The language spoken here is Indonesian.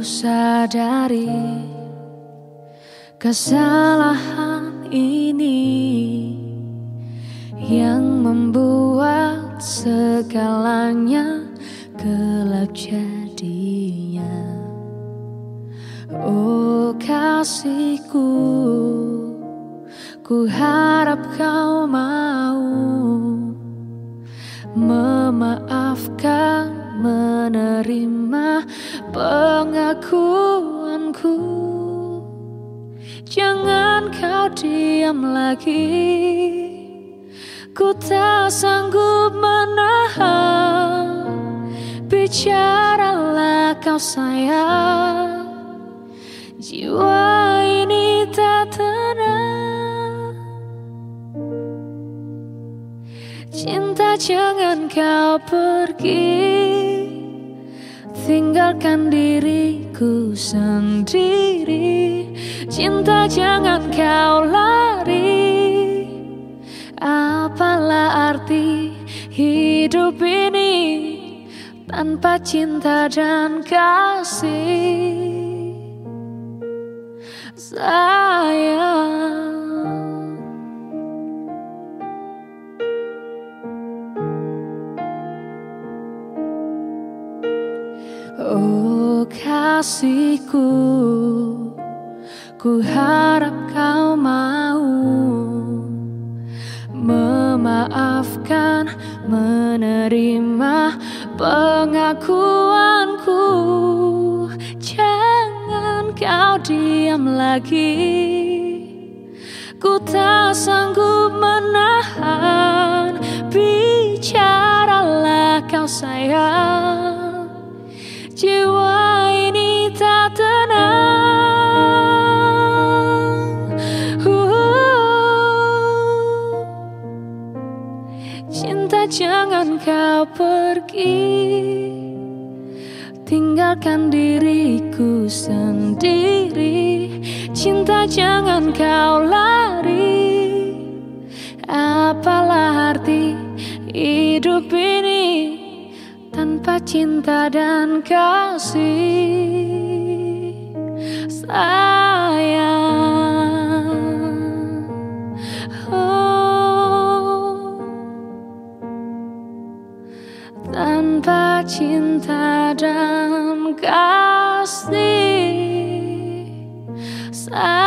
sadari kesalahan ini yang membuat segalanya gelap jadinya. Oh kasihku, ku harap kau mau memaafkan menerima pengakuanku. Jangan kau diam lagi. Ku tak sanggup menahan. Bicaralah kau sayang. Jiwa ini tak tenang. Cinta jangan kau pergi Tinggalkan diriku sendiri. Cinta jangan kau lari. Apalah arti hidup ini Tanpa cinta dan kasih? Sayang kasihku. Ku harap kau mau Memaafkan Menerima pengakuanku. Jangan kau diam lagi. Ku tak sanggup menahan. Bicaralah kau sayang. Jiwa jangan kau pergi. Tinggalkan diriku sendiri. Cinta jangan kau lari. Apalah arti hidup ini tanpa cinta dan kasih? Sayang tanpa cinta dan kasih. Saat